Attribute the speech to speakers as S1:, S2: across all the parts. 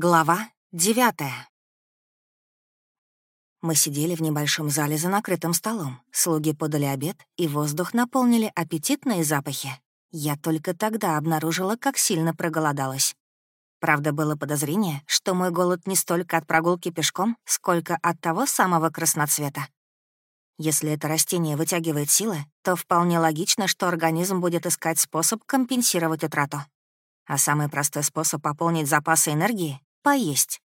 S1: Глава девятая. Мы сидели в небольшом зале за накрытым столом. Слуги подали обед, и воздух наполнили аппетитные запахи. Я только тогда обнаружила, как сильно проголодалась. Правда, было подозрение, что мой голод не столько от прогулки пешком, сколько от того самого красноцвета. Если это растение вытягивает силы, то вполне логично, что организм будет искать способ компенсировать утрату. А самый простой способ пополнить запасы энергии — поесть.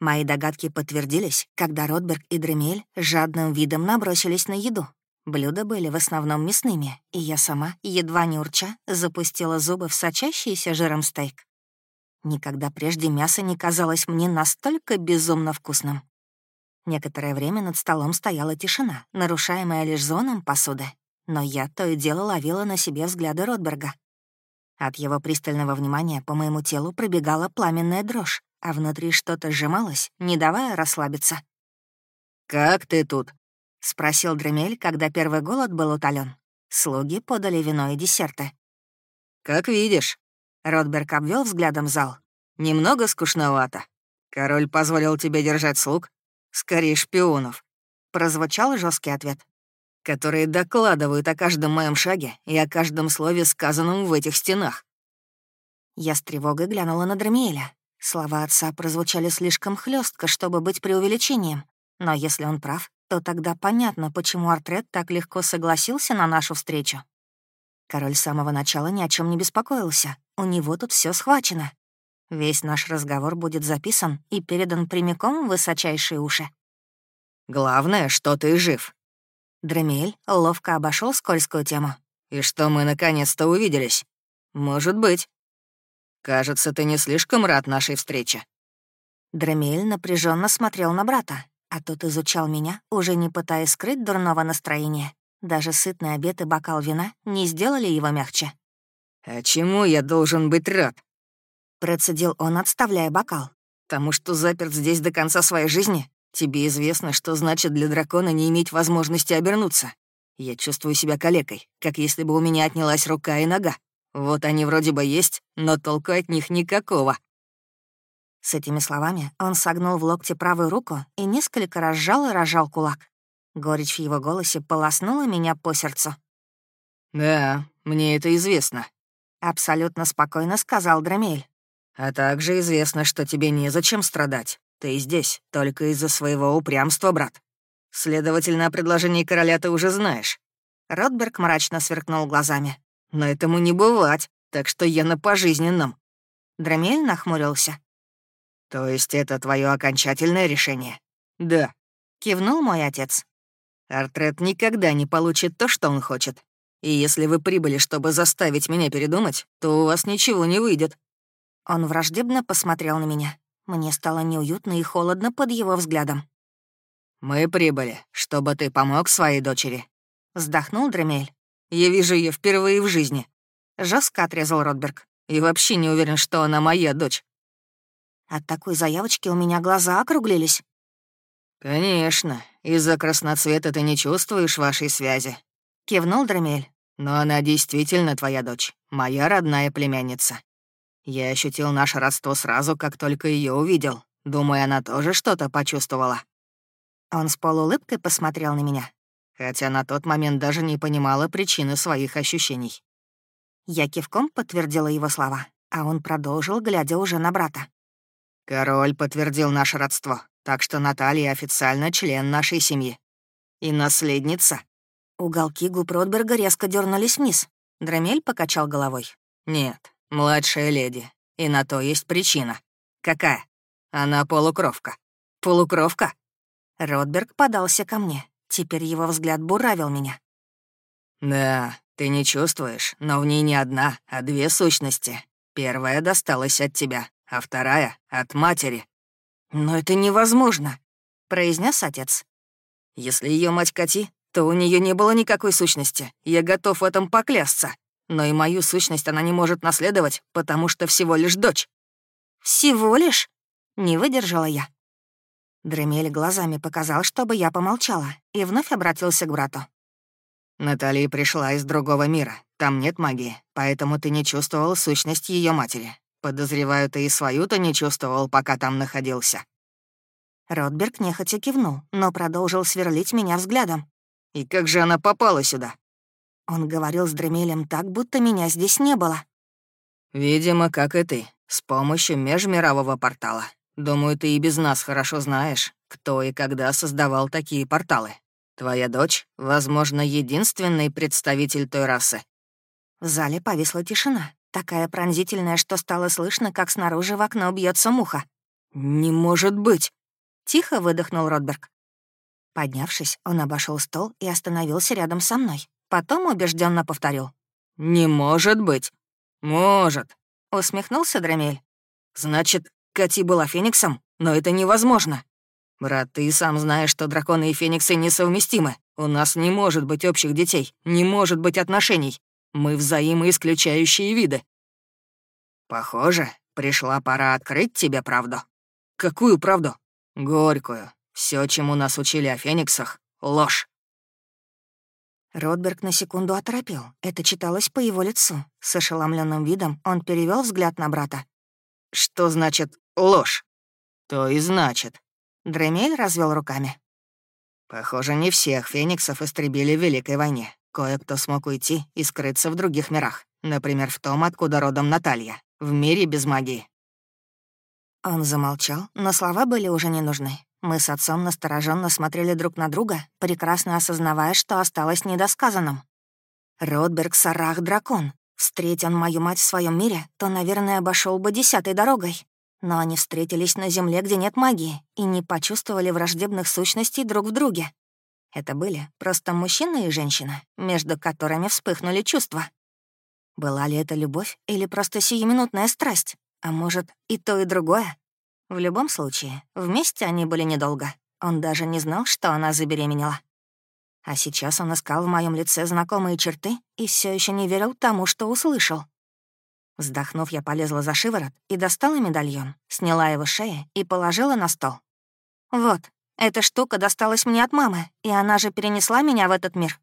S1: Мои догадки подтвердились, когда Ротберг и Дремель жадным видом набросились на еду. Блюда были в основном мясными, и я сама, едва не урча, запустила зубы в сочащийся жиром стейк. Никогда прежде мясо не казалось мне настолько безумно вкусным. Некоторое время над столом стояла тишина, нарушаемая лишь зоном посуды. Но я то и дело ловила на себе взгляды Ротберга. От его пристального внимания по моему телу пробегала пламенная дрожь, а внутри что-то сжималось, не давая расслабиться.
S2: «Как ты тут?»
S1: — спросил Дремель, когда первый голод был утолен. Слуги подали вино и десерты.
S2: «Как видишь».
S1: Ротберг обвел взглядом зал.
S2: «Немного скучновато. Король позволил тебе держать слуг? Скорее шпионов».
S1: Прозвучал жесткий ответ
S2: которые докладывают о каждом моем шаге и о каждом слове, сказанном в этих стенах.
S1: Я с тревогой глянула на Драмиэля. Слова отца прозвучали слишком хлестко, чтобы быть преувеличением. Но если он прав, то тогда понятно, почему Артрет так легко согласился на нашу встречу. Король с самого начала ни о чем не беспокоился. У него тут все схвачено. Весь наш разговор будет записан и передан прямиком в высочайшие уши.
S2: «Главное, что ты жив»,
S1: Дремель ловко обошел скользкую тему.
S2: «И что мы наконец-то увиделись? Может быть. Кажется, ты не слишком рад нашей встрече».
S1: Дремель напряженно смотрел на брата, а тот изучал меня, уже не пытаясь скрыть дурного настроения. Даже сытный обед и бокал вина не сделали его мягче.
S2: «А чему я должен быть рад?»
S1: Процедил он, отставляя бокал.
S2: «Тому, что заперт здесь до конца своей жизни? Тебе известно, что значит для дракона не иметь возможности обернуться. Я чувствую себя калекой, как если бы у меня отнялась рука и нога. Вот они вроде бы есть, но толку от них никакого».
S1: С этими словами он согнул в локте правую руку и несколько раз сжал и рожал кулак. Горечь в его голосе полоснула меня по сердцу.
S2: «Да, мне это известно», —
S1: абсолютно спокойно сказал Драмель.
S2: «А также известно, что тебе незачем страдать. Ты здесь только из-за своего упрямства, брат. Следовательно, о предложении короля ты уже знаешь».
S1: Ротберг мрачно сверкнул глазами.
S2: «Но этому не бывать, так что я на пожизненном».
S1: Драмель нахмурился.
S2: «То есть это твое окончательное решение?» «Да», —
S1: кивнул мой отец.
S2: «Артрет никогда не получит то, что он хочет. И если вы прибыли, чтобы заставить меня передумать, то у вас ничего не выйдет».
S1: Он враждебно посмотрел на меня. Мне стало неуютно и холодно под его взглядом.
S2: «Мы прибыли, чтобы ты помог своей дочери», —
S1: вздохнул Дремель.
S2: «Я вижу ее впервые в жизни», —
S1: жестко отрезал Ротберг.
S2: «И вообще не уверен, что она моя дочь».
S1: От такой заявочки у меня глаза округлились.
S2: «Конечно, из-за красноцвета ты не чувствуешь вашей связи», —
S1: кивнул Дремель.
S2: «Но она действительно твоя дочь, моя родная племянница. Я ощутил наше родство сразу, как только ее увидел. Думаю, она тоже что-то почувствовала.
S1: Он с полуулыбкой посмотрел на меня.
S2: Хотя на тот момент даже не понимала причины своих ощущений.
S1: Я кивком подтвердила его слова, а он продолжил, глядя уже на брата.
S2: «Король подтвердил наше родство, так что Наталья официально член нашей семьи. И наследница».
S1: Уголки губ Ротберга резко дернулись вниз. Драмель покачал головой.
S2: «Нет, «Младшая леди. И на то есть причина. Какая? Она полукровка. Полукровка?»
S1: Ротберг подался ко мне. Теперь его взгляд буравил меня.
S2: «Да, ты не чувствуешь, но в ней не одна, а две сущности. Первая досталась от тебя, а вторая — от матери».
S1: «Но это невозможно», — произнес отец.
S2: «Если ее мать Кати, то у нее не было никакой сущности. Я готов в этом поклясться. Но и мою сущность она не может наследовать, потому что всего лишь дочь».
S1: «Всего лишь?» — не выдержала я. Дремель глазами показал, чтобы я помолчала, и вновь обратился к брату.
S2: «Наталья пришла из другого мира. Там нет магии, поэтому ты не чувствовал сущность ее матери. Подозреваю, ты и свою-то не чувствовал, пока там находился».
S1: Ротберг нехотя кивнул, но продолжил сверлить меня взглядом.
S2: «И как же она попала сюда?»
S1: Он говорил с Дремелем так, будто меня здесь не было.
S2: «Видимо, как и ты, с помощью межмирового портала. Думаю, ты и без нас хорошо знаешь, кто и когда создавал такие порталы. Твоя дочь, возможно, единственный представитель той расы».
S1: В зале повисла тишина, такая пронзительная, что стало слышно, как снаружи в окно бьется муха.
S2: «Не может быть!»
S1: — тихо выдохнул Ротберг. Поднявшись, он обошел стол и остановился рядом со мной. Потом убежденно повторил.
S2: «Не может быть!» «Может!»
S1: — усмехнулся Дремель.
S2: «Значит, Кати была фениксом? Но это невозможно!» «Брат, ты сам знаешь, что драконы и фениксы несовместимы. У нас не может быть общих детей, не может быть отношений. Мы взаимоисключающие виды». «Похоже, пришла пора открыть тебе правду». «Какую правду?» «Горькую. Все, чему нас учили о фениксах — ложь».
S1: Ротберг на секунду оторопел. Это читалось по его лицу. С ошеломленным видом он перевел взгляд на брата.
S2: «Что значит ложь?» «То и значит».
S1: Дремель развел руками.
S2: «Похоже, не всех фениксов истребили в Великой войне. Кое-кто смог уйти и скрыться в других мирах. Например, в том, откуда родом Наталья. В мире без магии.
S1: Он замолчал, но слова были уже не нужны. Мы с отцом настороженно смотрели друг на друга, прекрасно осознавая, что осталось недосказанным. Ротберг Сарах — дракон. Встреть он мою мать в своем мире, то, наверное, обошел бы десятой дорогой. Но они встретились на земле, где нет магии, и не почувствовали враждебных сущностей друг в друге. Это были просто мужчина и женщина, между которыми вспыхнули чувства. Была ли это любовь или просто сиюминутная страсть? А может, и то, и другое? В любом случае, вместе они были недолго. Он даже не знал, что она забеременела. А сейчас он искал в моем лице знакомые черты и все еще не верил тому, что услышал. Вздохнув, я полезла за шиворот и достала медальон, сняла его шею и положила на стол. «Вот, эта штука досталась мне от мамы, и она же перенесла меня в этот мир».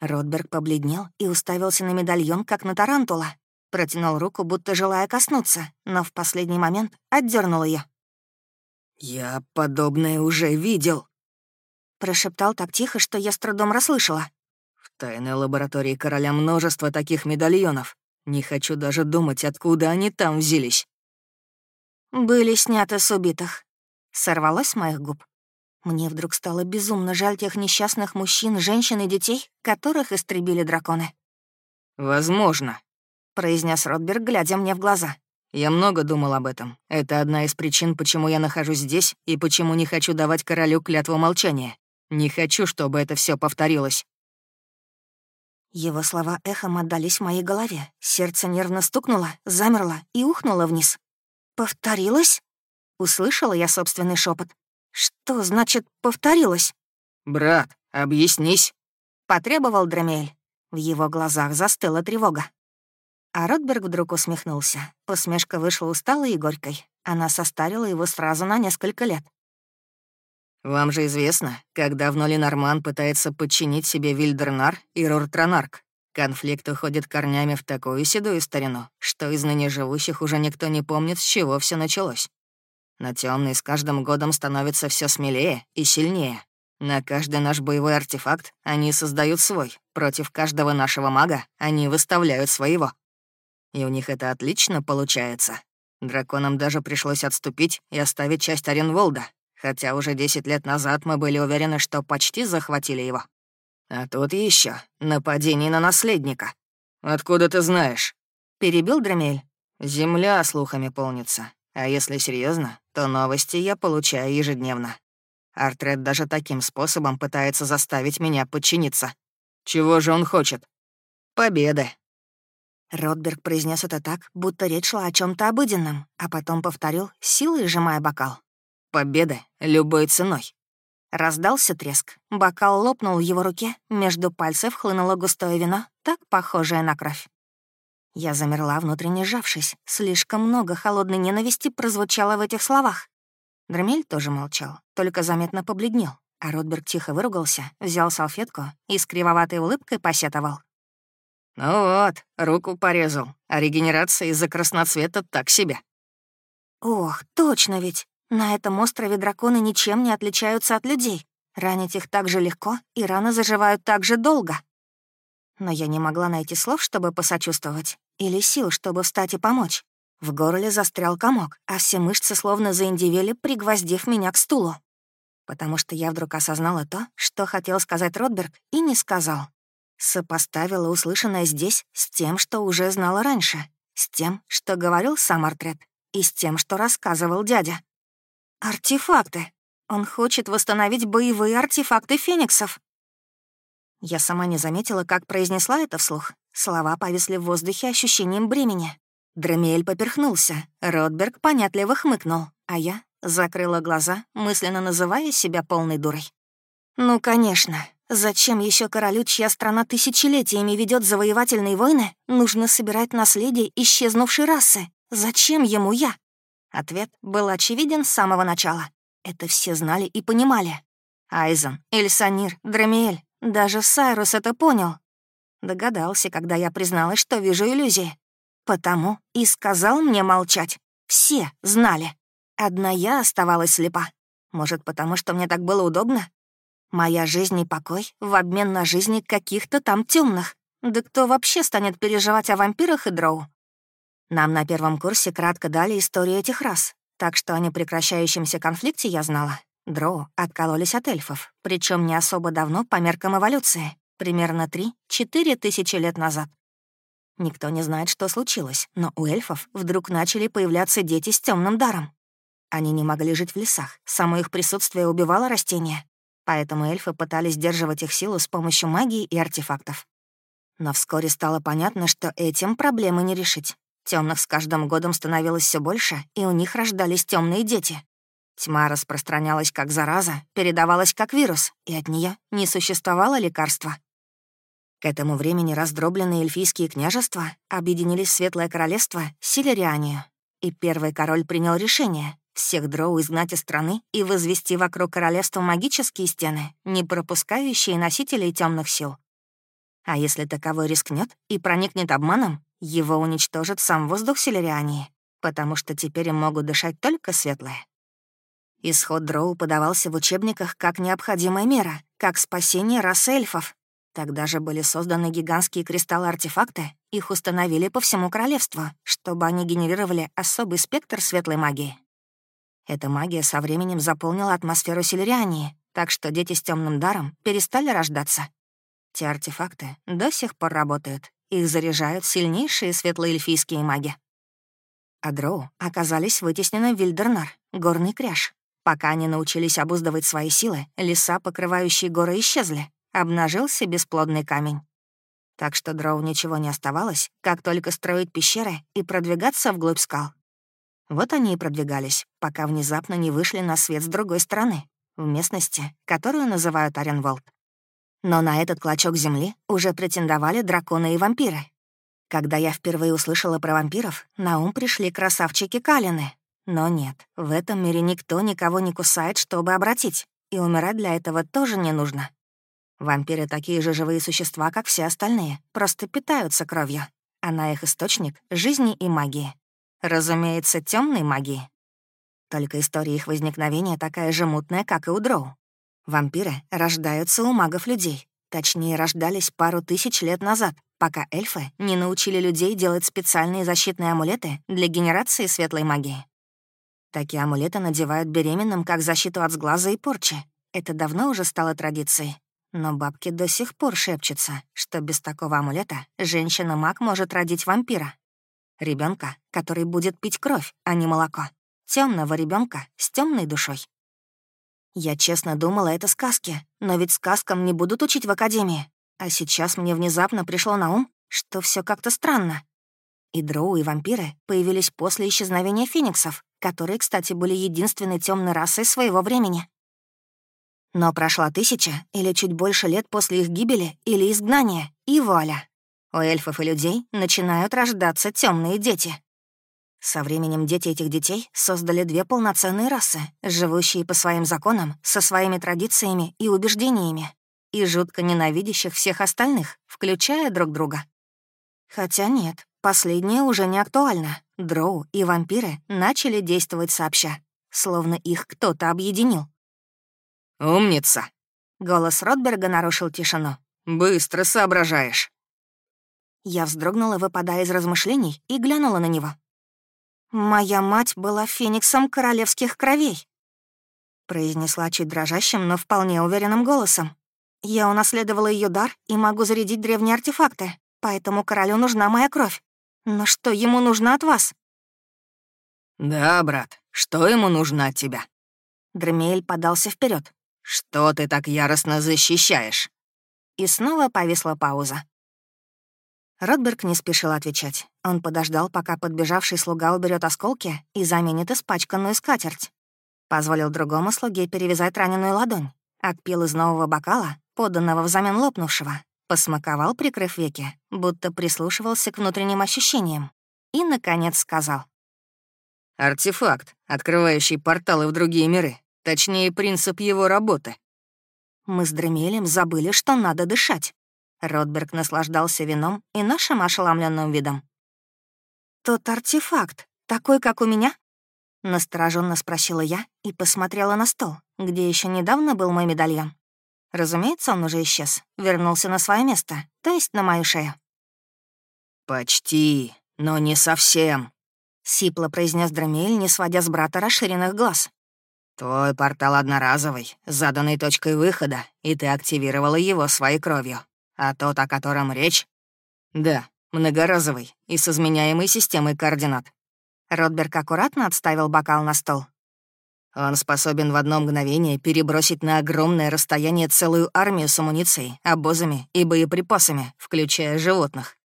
S1: Ротберг побледнел и уставился на медальон, как на тарантула. Протянул руку, будто желая коснуться, но в последний момент отдернул ее.
S2: «Я подобное уже видел», —
S1: прошептал так тихо, что я с трудом расслышала.
S2: «В тайной лаборатории короля множество таких медальонов. Не хочу даже думать, откуда они там взялись».
S1: «Были сняты с убитых», сорвалось с моих губ. Мне вдруг стало безумно жаль тех несчастных мужчин, женщин и детей, которых истребили драконы.
S2: «Возможно», —
S1: произнес Ротберг, глядя мне в глаза.
S2: «Я много думал об этом. Это одна из причин, почему я нахожусь здесь и почему не хочу давать королю клятву молчания. Не хочу, чтобы это все повторилось».
S1: Его слова эхом отдались в моей голове. Сердце нервно стукнуло, замерло и ухнуло вниз. «Повторилось?» Услышала я собственный шепот. «Что значит повторилось?»
S2: «Брат, объяснись», —
S1: потребовал Дремель. В его глазах застыла тревога. А Ротберг вдруг усмехнулся. Усмешка вышла усталой и горькой. Она состарила его сразу на несколько лет.
S2: «Вам же известно, как давно Ленорман пытается подчинить себе Вильдернар и Руртранарк. Конфликт уходит корнями в такую седую старину, что из ныне живущих уже никто не помнит, с чего все началось. Но темный с каждым годом становится все смелее и сильнее. На каждый наш боевой артефакт они создают свой. Против каждого нашего мага они выставляют своего. И у них это отлично получается. Драконам даже пришлось отступить и оставить часть Оренволда, хотя уже 10 лет назад мы были уверены, что почти захватили его. А тут еще нападение на наследника. «Откуда ты знаешь?» — перебил Дремель. «Земля слухами полнится. А если серьезно, то новости я получаю ежедневно. Артред даже таким способом пытается заставить меня подчиниться. Чего же он хочет? Победы.
S1: Ротберг произнес это так, будто речь шла о чем то обыденном, а потом повторил, силой сжимая бокал.
S2: Победы любой ценой.
S1: Раздался треск. Бокал лопнул в его руке, между пальцев хлынуло густое вино, так похожее на кровь. Я замерла, внутренне сжавшись. Слишком много холодной ненависти прозвучало в этих словах. Драмель тоже молчал, только заметно побледнел, а Ротберг тихо выругался, взял салфетку и с кривоватой улыбкой посетовал.
S2: Ну вот, руку порезал, а регенерация из-за красноцвета так себе.
S1: Ох, точно ведь. На этом острове драконы ничем не отличаются от людей. Ранить их так же легко, и раны заживают так же долго. Но я не могла найти слов, чтобы посочувствовать, или сил, чтобы встать и помочь. В горле застрял комок, а все мышцы словно заиндивели, пригвоздив меня к стулу. Потому что я вдруг осознала то, что хотел сказать Ротберг, и не сказал. Сопоставила услышанное здесь с тем, что уже знала раньше, с тем, что говорил сам Артрет, и с тем, что рассказывал дядя. Артефакты. Он хочет восстановить боевые артефакты фениксов. Я сама не заметила, как произнесла это вслух. Слова повисли в воздухе ощущением бремени. Дремель поперхнулся, Ротберг понятливо хмыкнул, а я закрыла глаза, мысленно называя себя полной дурой. Ну, конечно, зачем еще королю, чья страна тысячелетиями ведет завоевательные войны, нужно собирать наследие исчезнувшей расы? Зачем ему я? Ответ был очевиден с самого начала. Это все знали и понимали. Айзен, Эльсанир, Дремиэль, даже Сайрус это понял. Догадался, когда я призналась, что вижу иллюзии. Потому и сказал мне молчать. Все знали. Одна я оставалась слепа. Может, потому что мне так было удобно? Моя жизнь и покой в обмен на жизни каких-то там темных. Да кто вообще станет переживать о вампирах и дроу? Нам на первом курсе кратко дали историю этих рас, так что о непрекращающемся конфликте я знала. Дроу откололись от эльфов, причем не особо давно по меркам эволюции, примерно 3-4 тысячи лет назад. Никто не знает, что случилось, но у эльфов вдруг начали появляться дети с темным даром. Они не могли жить в лесах, само их присутствие убивало растения, поэтому эльфы пытались сдерживать их силу с помощью магии и артефактов. Но вскоре стало понятно, что этим проблемы не решить. Темных с каждым годом становилось все больше, и у них рождались темные дети. Тьма распространялась как зараза, передавалась как вирус, и от нее не существовало лекарства. К этому времени раздробленные эльфийские княжества объединились в Светлое Королевство Силерианию, и первый король принял решение всех дроу изгнать из страны и возвести вокруг королевства магические стены, не пропускающие носителей темных сил. А если таковой рискнет и проникнет обманом, его уничтожит сам воздух Силериании, потому что теперь им могут дышать только светлые. Исход дроу подавался в учебниках как необходимая мера, как спасение расы эльфов. Тогда же были созданы гигантские кристаллы-артефакты, их установили по всему королевству, чтобы они генерировали особый спектр светлой магии. Эта магия со временем заполнила атмосферу Силериании, так что дети с темным даром перестали рождаться. Те артефакты до сих пор работают, их заряжают сильнейшие светлоэльфийские маги. А дроу оказались вытеснены в Вильдернар, горный кряж, Пока они научились обуздывать свои силы, леса, покрывающие горы, исчезли. Обнажился бесплодный камень. Так что дроу ничего не оставалось, как только строить пещеры и продвигаться вглубь скал. Вот они и продвигались, пока внезапно не вышли на свет с другой стороны, в местности, которую называют Оренволд. Но на этот клочок земли уже претендовали драконы и вампиры. Когда я впервые услышала про вампиров, на ум пришли красавчики Калины, но нет, в этом мире никто никого не кусает, чтобы обратить, и умирать для этого тоже не нужно. Вампиры такие же живые существа, как все остальные, просто питаются кровью. Она их источник жизни и магии. Разумеется, темной магии. Только история их возникновения такая же мутная, как и у дроу. Вампиры рождаются у магов-людей. Точнее, рождались пару тысяч лет назад, пока эльфы не научили людей делать специальные защитные амулеты для генерации светлой магии. Такие амулеты надевают беременным как защиту от сглаза и порчи. Это давно уже стало традицией. Но бабки до сих пор шепчутся, что без такого амулета женщина-маг может родить вампира. ребенка, который будет пить кровь, а не молоко. Темного ребенка с темной душой. Я честно думала, это сказки, но ведь сказкам не будут учить в академии. А сейчас мне внезапно пришло на ум, что все как-то странно. И дроу, и вампиры появились после исчезновения фениксов, которые, кстати, были единственной темной расой своего времени. Но прошла тысяча или чуть больше лет после их гибели или изгнания, и вуаля. У эльфов и людей начинают рождаться темные дети. Со временем дети этих детей создали две полноценные расы, живущие по своим законам, со своими традициями и убеждениями, и жутко ненавидящих всех остальных, включая друг друга. Хотя нет, последнее уже не актуально. Дроу и вампиры начали действовать сообща, словно их кто-то объединил.
S2: «Умница!»
S1: — голос Ротберга нарушил тишину.
S2: «Быстро соображаешь».
S1: Я вздрогнула, выпадая из размышлений, и глянула на него. «Моя мать была фениксом королевских кровей», — произнесла чуть дрожащим, но вполне уверенным голосом. «Я унаследовала ее дар и могу зарядить древние артефакты, поэтому королю нужна моя кровь. Но что ему нужно от вас?»
S2: «Да, брат, что ему нужно от тебя?»
S1: Дремель подался вперед.
S2: «Что ты так яростно защищаешь?»
S1: И снова повисла пауза. Ротберг не спешил отвечать. Он подождал, пока подбежавший слуга уберет осколки и заменит испачканную скатерть. Позволил другому слуге перевязать раненую ладонь. Отпил из нового бокала, поданного взамен лопнувшего. Посмаковал, прикрыв веки, будто прислушивался к внутренним ощущениям. И, наконец, сказал.
S2: «Артефакт, открывающий порталы в другие миры. Точнее, принцип его работы».
S1: Мы с Дремелем забыли, что надо дышать. Ротберг наслаждался вином и нашим ошеломленным видом. «Тот артефакт, такой, как у меня?» Настороженно спросила я и посмотрела на стол, где еще недавно был мой медальон. Разумеется, он уже исчез, вернулся на свое место, то есть на мою шею.
S2: «Почти, но не совсем», — сипло произнес Драмель, не сводя с брата расширенных глаз. «Твой портал одноразовый, заданный точкой выхода, и ты активировала его своей кровью. А тот, о котором речь? Да, многоразовый и с изменяемой системой координат.
S1: Ротберг аккуратно отставил бокал на стол.
S2: Он способен в одно мгновение перебросить на огромное расстояние целую армию с амуницией, обозами и боеприпасами, включая животных.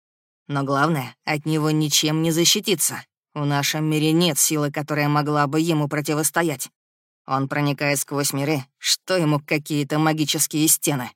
S2: Но главное, от него ничем не защититься. В нашем мире нет силы, которая могла бы ему противостоять. Он проникает сквозь миры, что ему какие-то магические стены.